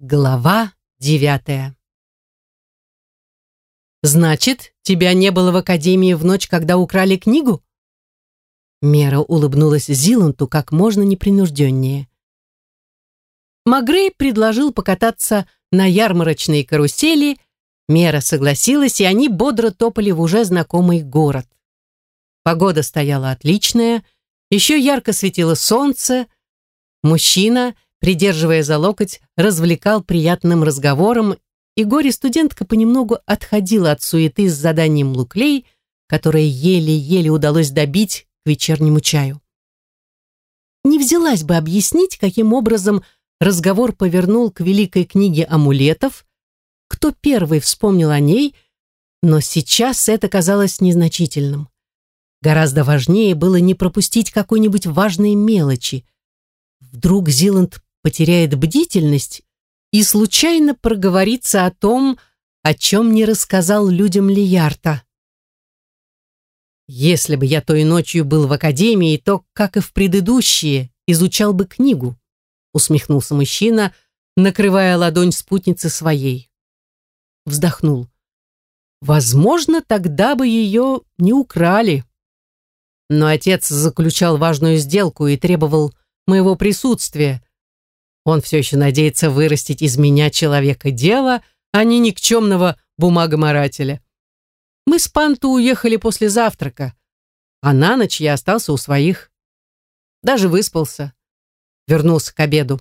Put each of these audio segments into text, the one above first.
Глава девятая «Значит, тебя не было в академии в ночь, когда украли книгу?» Мера улыбнулась Зиланту как можно непринужденнее. Магрей предложил покататься на ярмарочной карусели, Мера согласилась, и они бодро топали в уже знакомый город. Погода стояла отличная, еще ярко светило солнце. Мужчина, придерживая за локоть, развлекал приятным разговором, и горе-студентка понемногу отходила от суеты с заданием луклей, которое еле-еле удалось добить к вечернему чаю. Не взялась бы объяснить, каким образом разговор повернул к великой книге амулетов, кто первый вспомнил о ней, но сейчас это казалось незначительным. Гораздо важнее было не пропустить какой-нибудь важной мелочи. Вдруг Зиланд потеряет бдительность и случайно проговорится о том, о чем не рассказал людям Лиярта. Если бы я той ночью был в академии, то, как и в предыдущие, изучал бы книгу, усмехнулся мужчина, накрывая ладонь спутницы своей. Вздохнул. Возможно, тогда бы ее не украли. Но отец заключал важную сделку и требовал моего присутствия. Он все еще надеется вырастить из меня человека дела, а не никчемного бумагоморателя. Мы с Панту уехали после завтрака, а на ночь я остался у своих. Даже выспался. Вернулся к обеду.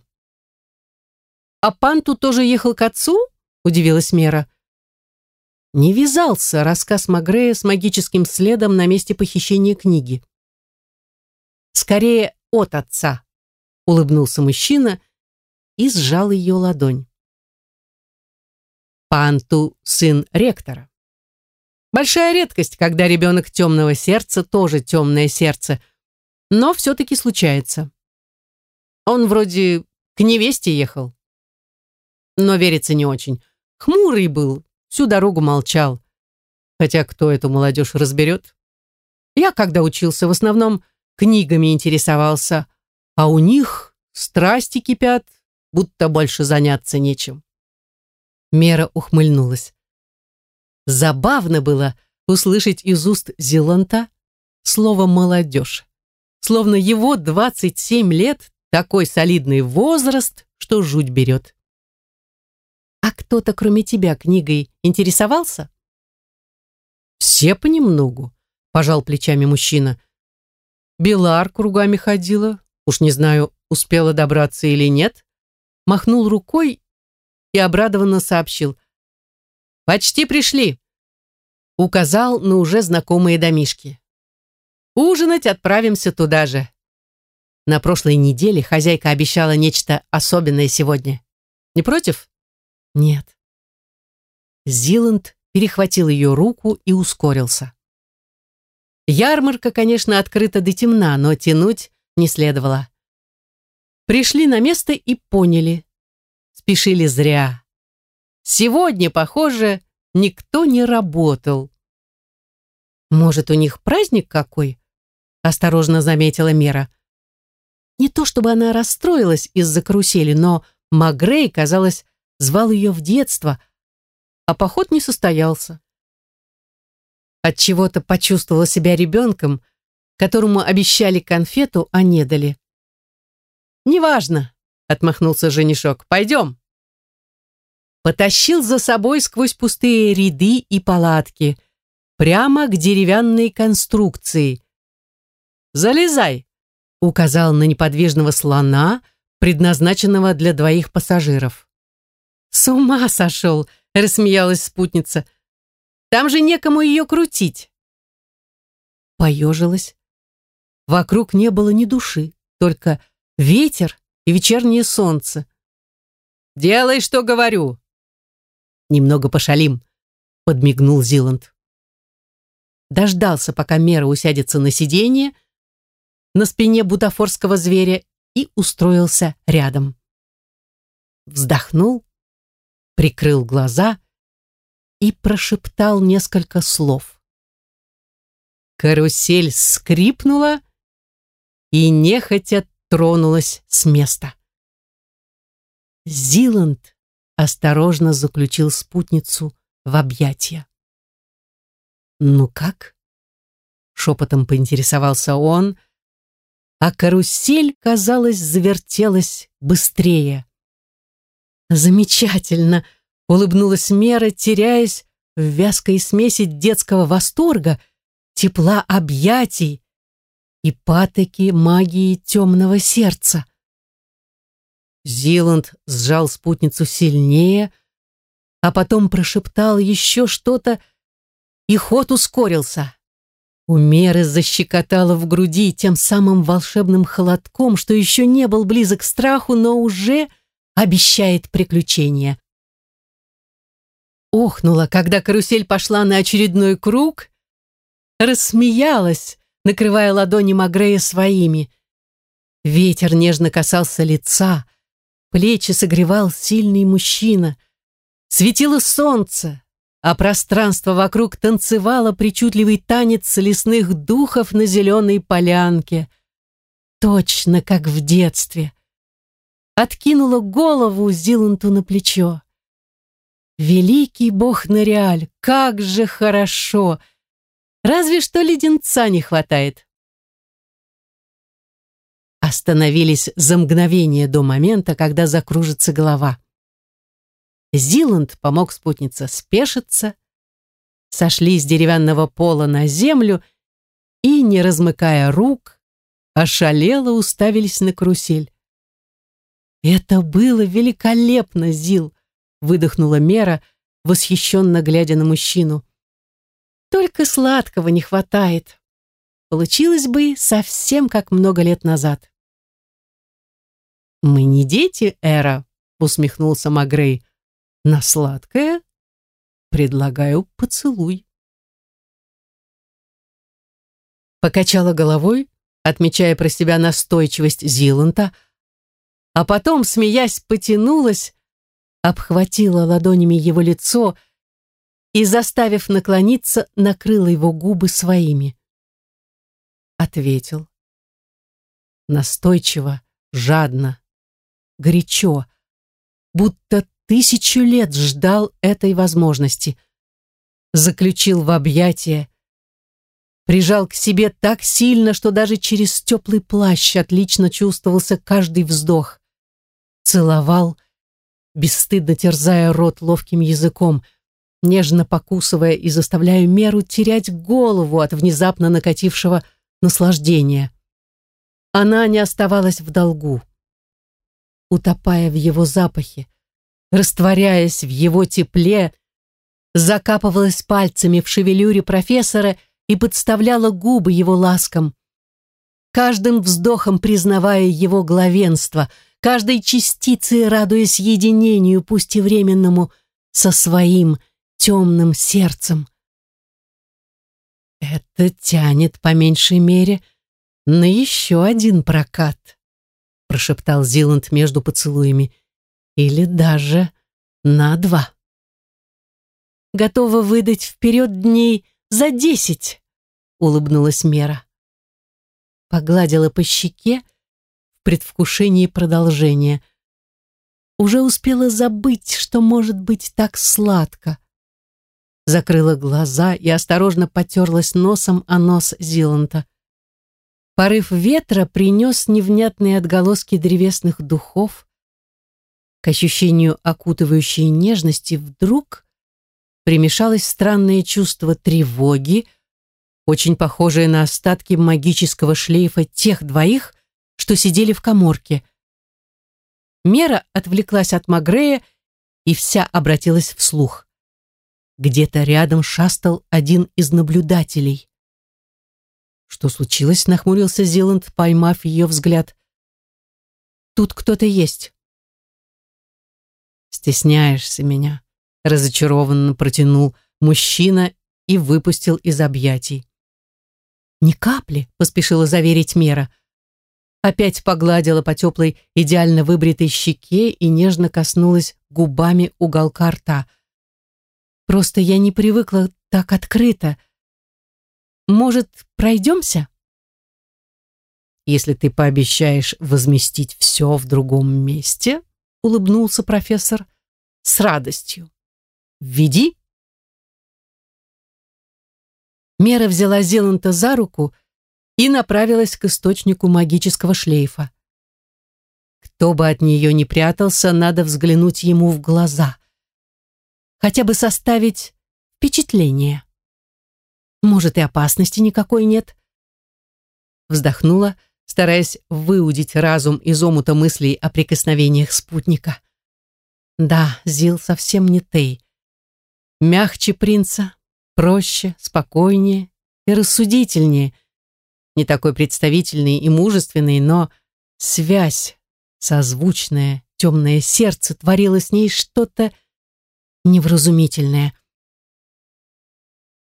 «А Панту тоже ехал к отцу?» — удивилась Мера. Не вязался рассказ Магрея с магическим следом на месте похищения книги. «Скорее от отца», — улыбнулся мужчина и сжал ее ладонь. Панту — сын ректора. Большая редкость, когда ребенок темного сердца тоже темное сердце, но все-таки случается. Он вроде к невесте ехал. Но верится не очень. Хмурый был, всю дорогу молчал. Хотя кто эту молодежь разберет? Я, когда учился, в основном книгами интересовался, а у них страсти кипят, будто больше заняться нечем. Мера ухмыльнулась. Забавно было услышать из уст Зиланта слово «молодежь». Словно его 27 лет, такой солидный возраст, что жуть берет. А кто-то, кроме тебя, книгой интересовался? Все понемногу, пожал плечами мужчина. Белар кругами ходила, уж не знаю, успела добраться или нет, махнул рукой и обрадованно сообщил. «Почти пришли!» Указал на уже знакомые домишки. «Ужинать отправимся туда же». На прошлой неделе хозяйка обещала нечто особенное сегодня. Не против? Нет. Зиланд перехватил ее руку и ускорился. Ярмарка, конечно, открыта до темна, но тянуть не следовало. Пришли на место и поняли. Спешили зря. Сегодня, похоже, никто не работал. Может, у них праздник какой? Осторожно заметила Мера. Не то чтобы она расстроилась из-за карусели, но Магрей, казалось, звал ее в детство, а поход не состоялся. От чего то почувствовала себя ребенком, которому обещали конфету, а не дали. «Неважно», — отмахнулся женишок, — «пойдем». Потащил за собой сквозь пустые ряды и палатки, прямо к деревянной конструкции. «Залезай», — указал на неподвижного слона, предназначенного для двоих пассажиров. «С ума сошел!» — рассмеялась спутница. «Там же некому ее крутить!» Поежилась. Вокруг не было ни души, только ветер и вечернее солнце. «Делай, что говорю!» «Немного пошалим», — подмигнул Зиланд. Дождался, пока Мера усядется на сиденье, на спине бутафорского зверя и устроился рядом. Вздохнул, прикрыл глаза и прошептал несколько слов. Карусель скрипнула и нехотя тронулась с места. Зиланд осторожно заключил спутницу в объятия. «Ну как?» — шепотом поинтересовался он, а карусель, казалось, завертелась быстрее. «Замечательно!» — улыбнулась Мера, теряясь в вязкой смеси детского восторга, тепла объятий и патоки магии темного сердца. Зиланд сжал спутницу сильнее, а потом прошептал еще что-то, и ход ускорился. У Меры защекотало в груди тем самым волшебным холодком, что еще не был близок к страху, но уже обещает приключения. Охнула, когда карусель пошла на очередной круг, рассмеялась, накрывая ладони Магрея своими. Ветер нежно касался лица, Плечи согревал сильный мужчина. Светило солнце, а пространство вокруг танцевало причудливый танец лесных духов на зеленой полянке. Точно как в детстве. Откинула голову Зиланту на плечо. Великий бог Нориаль, как же хорошо! Разве что леденца не хватает остановились за мгновение до момента, когда закружится голова. Зиланд помог спутнице спешиться, сошли с деревянного пола на землю и, не размыкая рук, ошалело уставились на карусель. «Это было великолепно, Зил!» — выдохнула Мера, восхищенно глядя на мужчину. «Только сладкого не хватает. Получилось бы совсем как много лет назад». «Мы не дети, Эра», — усмехнулся Магрей. «На сладкое предлагаю поцелуй». Покачала головой, отмечая про себя настойчивость Зиланта, а потом, смеясь, потянулась, обхватила ладонями его лицо и, заставив наклониться, накрыла его губы своими. Ответил. Настойчиво, жадно горячо, будто тысячу лет ждал этой возможности. Заключил в объятия, прижал к себе так сильно, что даже через теплый плащ отлично чувствовался каждый вздох. Целовал, бесстыдно терзая рот ловким языком, нежно покусывая и заставляя меру терять голову от внезапно накатившего наслаждения. Она не оставалась в долгу утопая в его запахе, растворяясь в его тепле, закапывалась пальцами в шевелюре профессора и подставляла губы его ласкам. Каждым вздохом признавая его главенство, каждой частицей радуясь единению, пусть и временному, со своим темным сердцем. Это тянет, по меньшей мере, на еще один прокат прошептал Зиланд между поцелуями. Или даже на два. Готова выдать вперед дней за десять, улыбнулась Мера. Погладила по щеке в предвкушении продолжения. Уже успела забыть, что может быть так сладко. Закрыла глаза и осторожно потерлась носом о нос Зиланта. Порыв ветра принес невнятные отголоски древесных духов. К ощущению окутывающей нежности вдруг примешалось странное чувство тревоги, очень похожее на остатки магического шлейфа тех двоих, что сидели в коморке. Мера отвлеклась от Магрея и вся обратилась вслух. Где-то рядом шастал один из наблюдателей. «Что случилось?» — нахмурился Зиланд, поймав ее взгляд. «Тут кто-то есть». «Стесняешься меня», — разочарованно протянул мужчина и выпустил из объятий. «Ни капли», — поспешила заверить Мера. Опять погладила по теплой, идеально выбритой щеке и нежно коснулась губами уголка рта. «Просто я не привыкла так открыто», — может, пройдемся? Если ты пообещаешь возместить все в другом месте, улыбнулся профессор, с радостью. «Веди!» Мера взяла Зеланта за руку и направилась к источнику магического шлейфа. Кто бы от нее не прятался, надо взглянуть ему в глаза. Хотя бы составить впечатление. Может, и опасности никакой нет. Вздохнула, стараясь выудить разум из омута мыслей о прикосновениях спутника. Да, Зил совсем не Тей. Мягче принца, проще, спокойнее и рассудительнее. Не такой представительный и мужественный, но связь, созвучное, темное сердце творило с ней что-то невразумительное.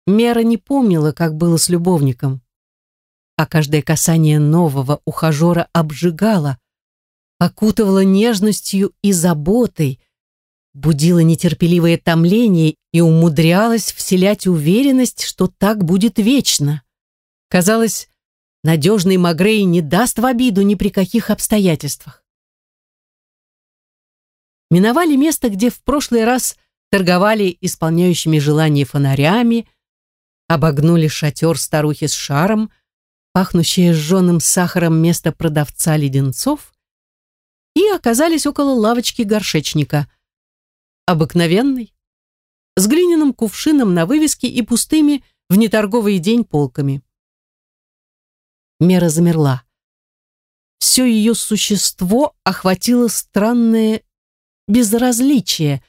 Мера не помнила, как было с любовником, а каждое касание нового ухажера обжигало, окутывало нежностью и заботой, будило нетерпеливое томление и умудрялось вселять уверенность, что так будет вечно. Казалось, надежный Магрей не даст в обиду ни при каких обстоятельствах. Миновали место, где в прошлый раз торговали исполняющими желания фонарями, обогнули шатер старухи с шаром, пахнущее сжженным сахаром место продавца леденцов, и оказались около лавочки горшечника – обыкновенный, с глиняным кувшином на вывеске и пустыми в неторговый день полками. Мера замерла. Все ее существо охватило странное безразличие.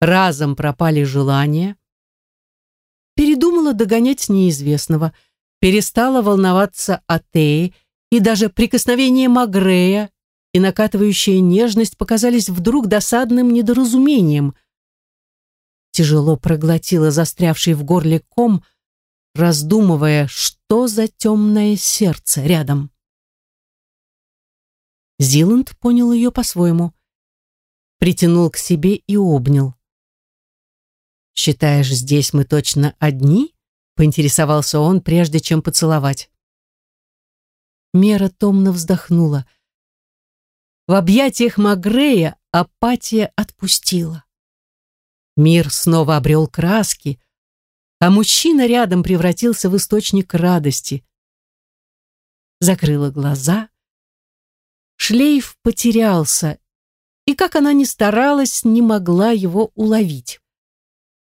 Разом пропали желания. Передумала догонять неизвестного, перестала волноваться о Тее, и даже прикосновение Магрея и накатывающая нежность показались вдруг досадным недоразумением. Тяжело проглотила застрявший в горле ком, раздумывая, что за темное сердце рядом. Зиланд понял ее по-своему. Притянул к себе и обнял. «Считаешь, здесь мы точно одни?» — поинтересовался он, прежде чем поцеловать. Мера томно вздохнула — в объятиях Магрея апатия отпустила. Мир снова обрел краски, а мужчина рядом превратился в источник радости. Закрыла глаза. Шлейф потерялся, и, как она ни старалась, не могла его уловить.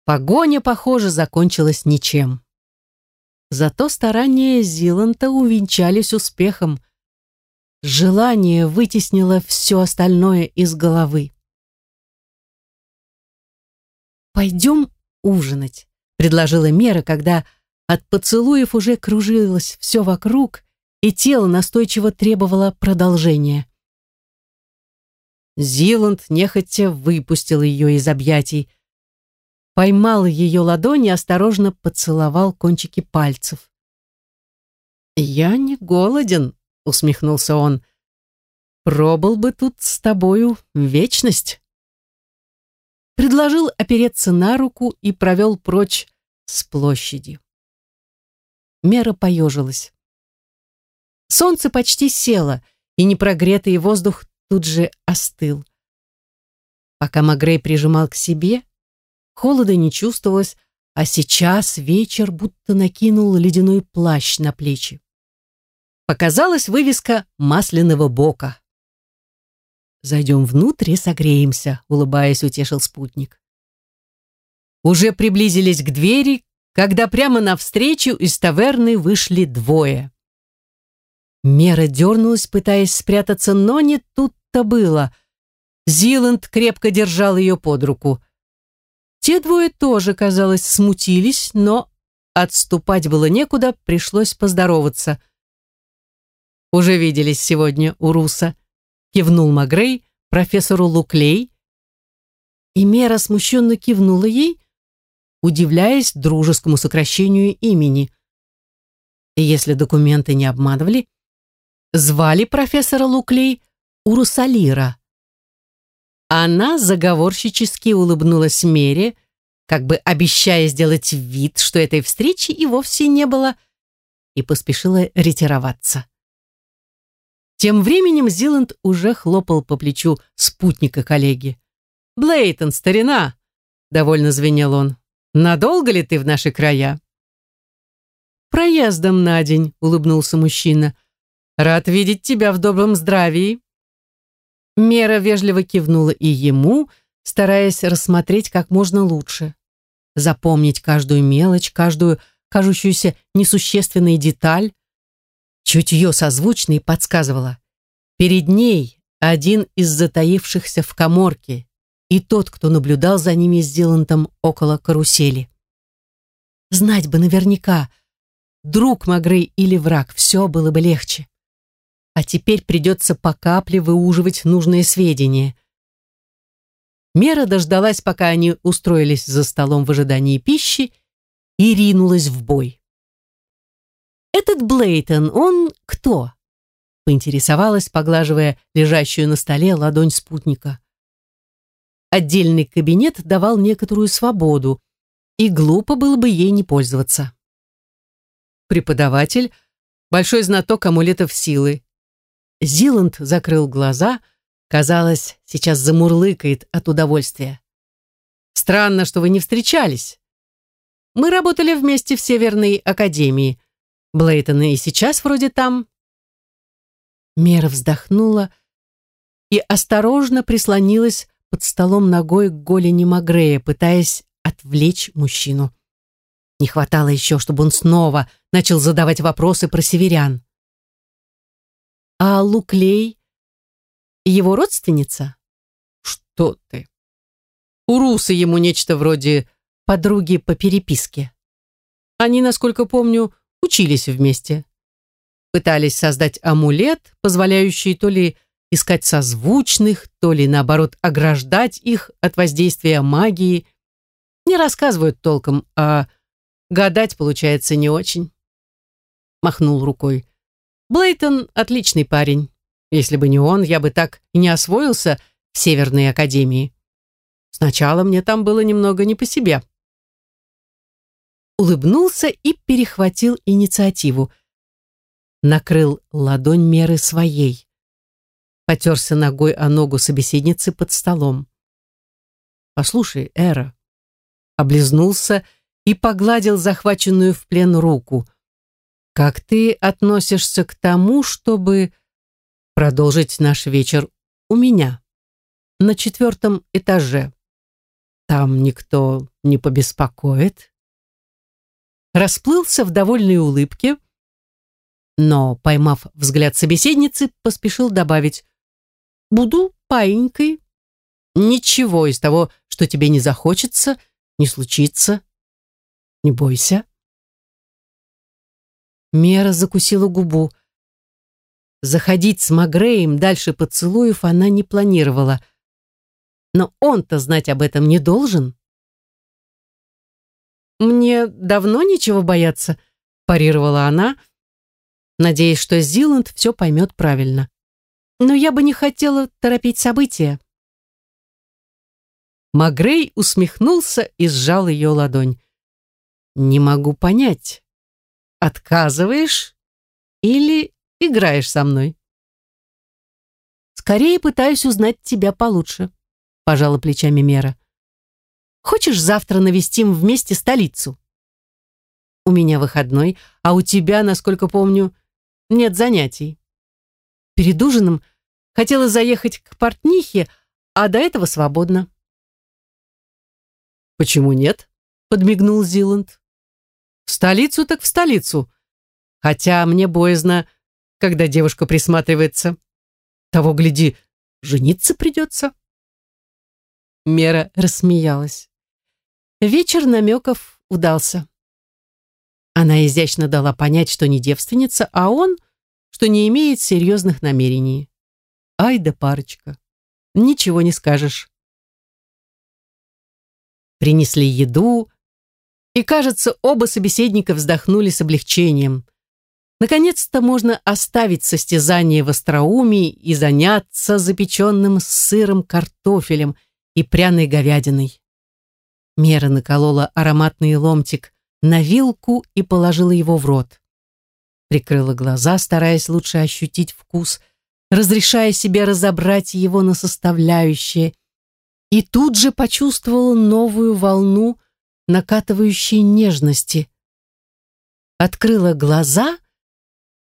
Погоня, похоже, закончилась ничем. Зато старания Зиланта увенчались успехом. Желание вытеснило все остальное из головы. «Пойдем ужинать», — предложила Мера, когда от поцелуев уже кружилось все вокруг, и тело настойчиво требовало продолжения. Зиланд нехотя выпустил ее из объятий, поймал ее ладони и осторожно поцеловал кончики пальцев. «Я не голоден», усмехнулся он. Пробыл бы тут с тобою вечность. Предложил опереться на руку и провел прочь с площади. Мера поежилась. Солнце почти село, и непрогретый воздух тут же остыл. Пока Магрей прижимал к себе, холода не чувствовалось, а сейчас вечер будто накинул ледяной плащ на плечи показалась вывеска масляного бока. «Зайдем внутрь и согреемся», — улыбаясь, утешил спутник. Уже приблизились к двери, когда прямо навстречу из таверны вышли двое. Мера дернулась, пытаясь спрятаться, но не тут-то было. Зиланд крепко держал ее под руку. Те двое тоже, казалось, смутились, но отступать было некуда, пришлось поздороваться — уже виделись сегодня у Руса», кивнул Магрей профессору Луклей. И Мера смущенно кивнула ей, удивляясь дружескому сокращению имени. Если документы не обманывали, звали профессора Луклей Урусалира. Она заговорщически улыбнулась Мере, как бы обещая сделать вид, что этой встречи и вовсе не было, и поспешила ретироваться. Тем временем Зиланд уже хлопал по плечу спутника коллеги. Блейтон, старина!» — довольно звенел он. «Надолго ли ты в наши края?» «Проездом на день», — улыбнулся мужчина. «Рад видеть тебя в добром здравии». Мера вежливо кивнула и ему, стараясь рассмотреть как можно лучше. Запомнить каждую мелочь, каждую кажущуюся несущественной деталь. Чутье созвучное подсказывало. Перед ней один из затаившихся в коморке и тот, кто наблюдал за ними с Дилантом около карусели. Знать бы наверняка, друг Магрей или враг, все было бы легче. А теперь придется по капле выуживать нужные сведения. Мера дождалась, пока они устроились за столом в ожидании пищи, и ринулась в бой. «Этот Блейтон, он кто?» поинтересовалась, поглаживая лежащую на столе ладонь спутника. Отдельный кабинет давал некоторую свободу, и глупо было бы ей не пользоваться. Преподаватель, большой знаток амулетов силы. Зиланд закрыл глаза, казалось, сейчас замурлыкает от удовольствия. «Странно, что вы не встречались. Мы работали вместе в Северной Академии. Блейтон и сейчас вроде там, Мера вздохнула и осторожно прислонилась под столом ногой к голени Магрея, пытаясь отвлечь мужчину. Не хватало еще, чтобы он снова начал задавать вопросы про северян. «А Луклей? Его родственница?» «Что ты?» «У Руса ему нечто вроде подруги по переписке. Они, насколько помню, учились вместе пытались создать амулет, позволяющий то ли искать созвучных, то ли, наоборот, ограждать их от воздействия магии. Не рассказывают толком, а гадать получается не очень. Махнул рукой. Блейтон — отличный парень. Если бы не он, я бы так и не освоился в Северной Академии. Сначала мне там было немного не по себе. Улыбнулся и перехватил инициативу — накрыл ладонь меры своей. Потерся ногой о ногу собеседницы под столом. «Послушай, Эра», облизнулся и погладил захваченную в плен руку. «Как ты относишься к тому, чтобы продолжить наш вечер у меня, на четвертом этаже? Там никто не побеспокоит?» Расплылся в довольной улыбке, но, поймав взгляд собеседницы, поспешил добавить «Буду паинькой. Ничего из того, что тебе не захочется, не случится. Не бойся». Мера закусила губу. Заходить с Магреем дальше поцелуев она не планировала. Но он-то знать об этом не должен. «Мне давно нечего бояться», – парировала она, – надеясь, что Зиланд все поймет правильно. Но я бы не хотела торопить события. Магрей усмехнулся и сжал ее ладонь. «Не могу понять, отказываешь или играешь со мной?» «Скорее пытаюсь узнать тебя получше», — пожала плечами Мера. «Хочешь завтра навестим вместе столицу?» «У меня выходной, а у тебя, насколько помню, нет занятий. Перед ужином хотела заехать к портнихе, а до этого свободно. «Почему нет?» — подмигнул Зиланд. «В столицу так в столицу. Хотя мне боязно, когда девушка присматривается. Того, гляди, жениться придется». Мера рассмеялась. Вечер намеков удался. Она изящно дала понять, что не девственница, а он, что не имеет серьезных намерений. Ай да парочка. Ничего не скажешь. Принесли еду, и, кажется, оба собеседника вздохнули с облегчением. Наконец-то можно оставить состязание в остроумии и заняться запеченным сыром картофелем и пряной говядиной. Мера наколола ароматный ломтик на вилку и положила его в рот. Прикрыла глаза, стараясь лучше ощутить вкус, разрешая себе разобрать его на составляющие, и тут же почувствовала новую волну накатывающей нежности. Открыла глаза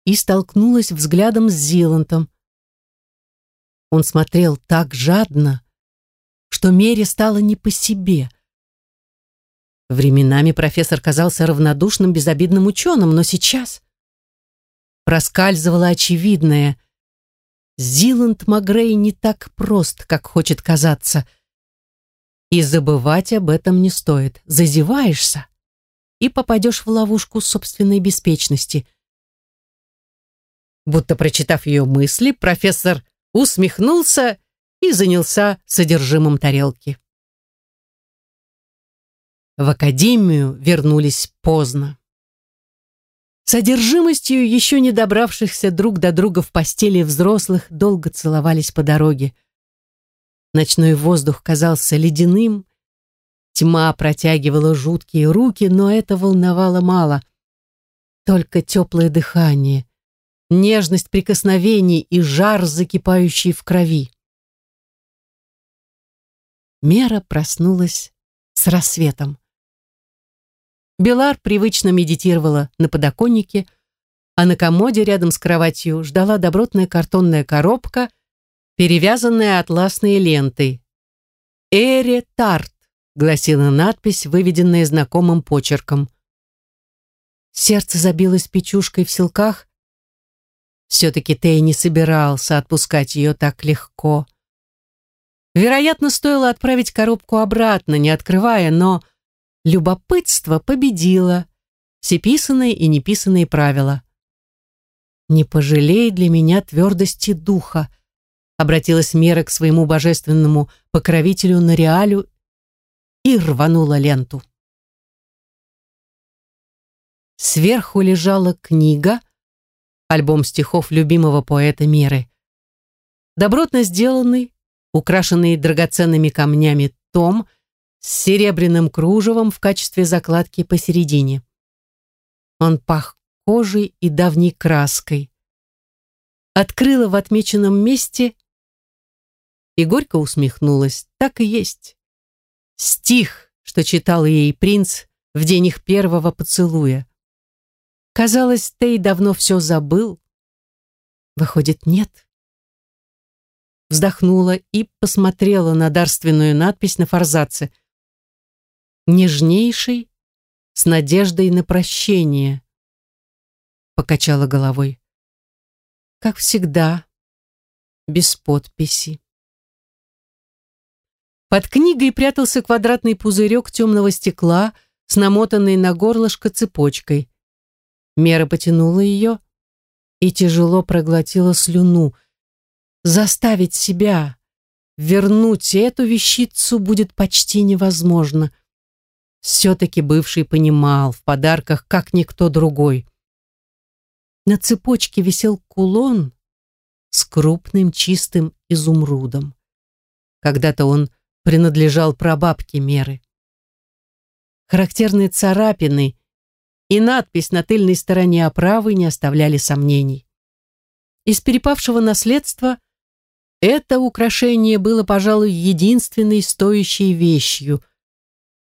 и столкнулась взглядом с Зилантом. Он смотрел так жадно, что Мере стало не по себе. Временами профессор казался равнодушным, безобидным ученым, но сейчас проскальзывало очевидное. Зиланд Магрей не так прост, как хочет казаться. И забывать об этом не стоит. Зазеваешься и попадешь в ловушку собственной беспечности. Будто прочитав ее мысли, профессор усмехнулся и занялся содержимым тарелки. В академию вернулись поздно. Содержимостью еще не добравшихся друг до друга в постели взрослых долго целовались по дороге. Ночной воздух казался ледяным, тьма протягивала жуткие руки, но это волновало мало. Только теплое дыхание, нежность прикосновений и жар, закипающий в крови. Мера проснулась с рассветом. Белар привычно медитировала на подоконнике, а на комоде рядом с кроватью ждала добротная картонная коробка, перевязанная атласной лентой. «Эре Тарт», — гласила надпись, выведенная знакомым почерком. Сердце забилось печушкой в силках. Все-таки Тей не собирался отпускать ее так легко. Вероятно, стоило отправить коробку обратно, не открывая, но любопытство победило все писанные и неписанные правила. «Не пожалей для меня твердости духа», обратилась Мера к своему божественному покровителю Нориалю и рванула ленту. Сверху лежала книга, альбом стихов любимого поэта Меры. Добротно сделанный, украшенный драгоценными камнями том с серебряным кружевом в качестве закладки посередине. Он пах кожей и давней краской. Открыла в отмеченном месте и горько усмехнулась. Так и есть. Стих, что читал ей принц в день их первого поцелуя. Казалось, Тей давно все забыл. Выходит, нет вздохнула и посмотрела на дарственную надпись на форзаце. «Нежнейший, с надеждой на прощение», покачала головой. «Как всегда, без подписи». Под книгой прятался квадратный пузырек темного стекла с намотанной на горлышко цепочкой. Мера потянула ее и тяжело проглотила слюну – Заставить себя вернуть эту вещицу будет почти невозможно. Все-таки бывший понимал в подарках, как никто другой. На цепочке висел кулон с крупным чистым изумрудом. Когда-то он принадлежал прабабке Меры. Характерные царапины и надпись на тыльной стороне оправы не оставляли сомнений. Из перепавшего наследства – это украшение было, пожалуй, единственной стоящей вещью,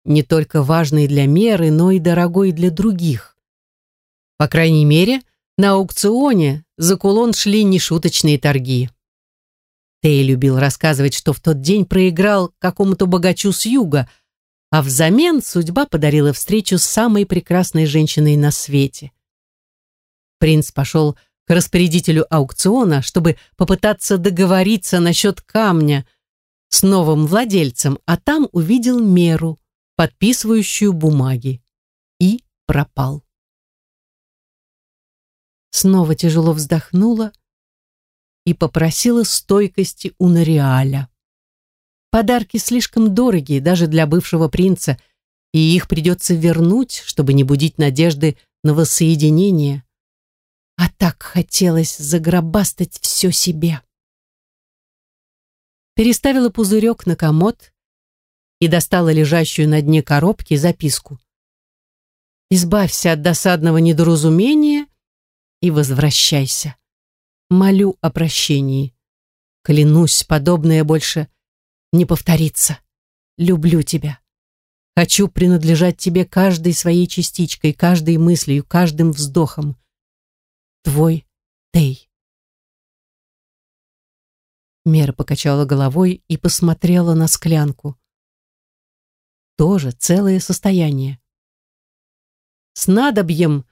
не только важной для меры, но и дорогой для других. По крайней мере, на аукционе за кулон шли нешуточные торги. Тей любил рассказывать, что в тот день проиграл какому-то богачу с юга, а взамен судьба подарила встречу с самой прекрасной женщиной на свете. Принц пошел к распорядителю аукциона, чтобы попытаться договориться насчет камня с новым владельцем, а там увидел меру, подписывающую бумаги, и пропал. Снова тяжело вздохнула и попросила стойкости у Нориаля. Подарки слишком дорогие даже для бывшего принца, и их придется вернуть, чтобы не будить надежды на воссоединение. А так хотелось загробастать все себе. Переставила пузырек на комод и достала лежащую на дне коробки записку. «Избавься от досадного недоразумения и возвращайся. Молю о прощении. Клянусь, подобное больше не повторится». люблю тебя. Хочу принадлежать тебе каждой своей частичкой, каждой мыслью, каждым вздохом. Твой Тей. Мера покачала головой и посмотрела на склянку. Тоже целое состояние. Снадобьем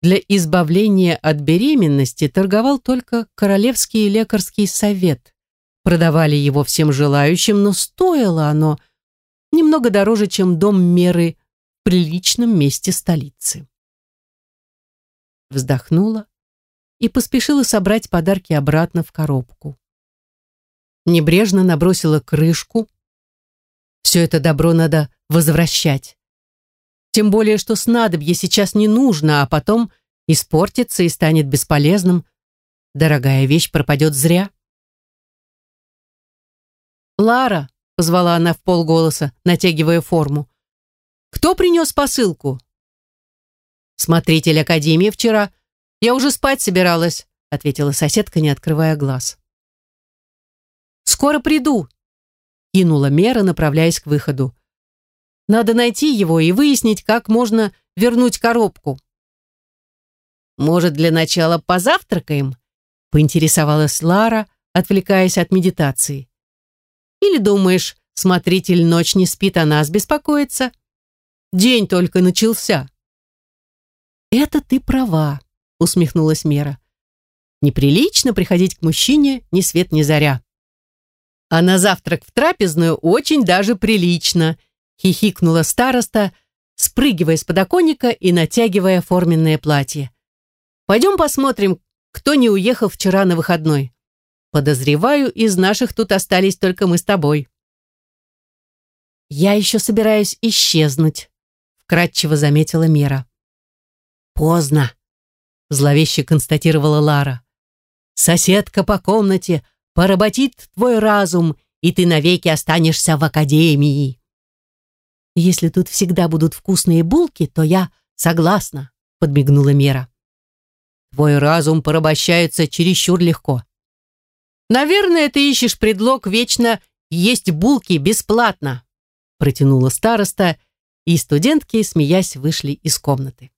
для избавления от беременности торговал только Королевский лекарский совет. Продавали его всем желающим, но стоило оно немного дороже, чем дом меры в приличном месте столицы. Вздохнула и поспешила собрать подарки обратно в коробку. Небрежно набросила крышку. Все это добро надо возвращать. Тем более, что снадобье сейчас не нужно, а потом испортится и станет бесполезным. Дорогая вещь пропадет зря. «Лара!» позвала она в полголоса, натягивая форму. «Кто принес посылку?» «Смотритель Академии вчера. Я уже спать собиралась», ответила соседка, не открывая глаз. «Скоро приду», кинула Мера, направляясь к выходу. «Надо найти его и выяснить, как можно вернуть коробку». «Может, для начала позавтракаем?» поинтересовалась Лара, отвлекаясь от медитации. Или думаешь, смотритель ночь не спит, а нас беспокоится? День только начался. Это ты права, усмехнулась Мера. Неприлично приходить к мужчине ни свет ни заря. А на завтрак в трапезную очень даже прилично, хихикнула староста, спрыгивая с подоконника и натягивая форменное платье. Пойдем посмотрим, кто не уехал вчера на выходной. Подозреваю, из наших тут остались только мы с тобой. Я еще собираюсь исчезнуть, вкратчиво заметила Мира. Поздно, зловеще констатировала Лара. Соседка по комнате поработит твой разум, и ты навеки останешься в академии. Если тут всегда будут вкусные булки, то я согласна, подмигнула Мира. Твой разум порабощается чересчур легко. Наверное, ты ищешь предлог вечно есть булки бесплатно, протянула староста, и студентки, смеясь, вышли из комнаты.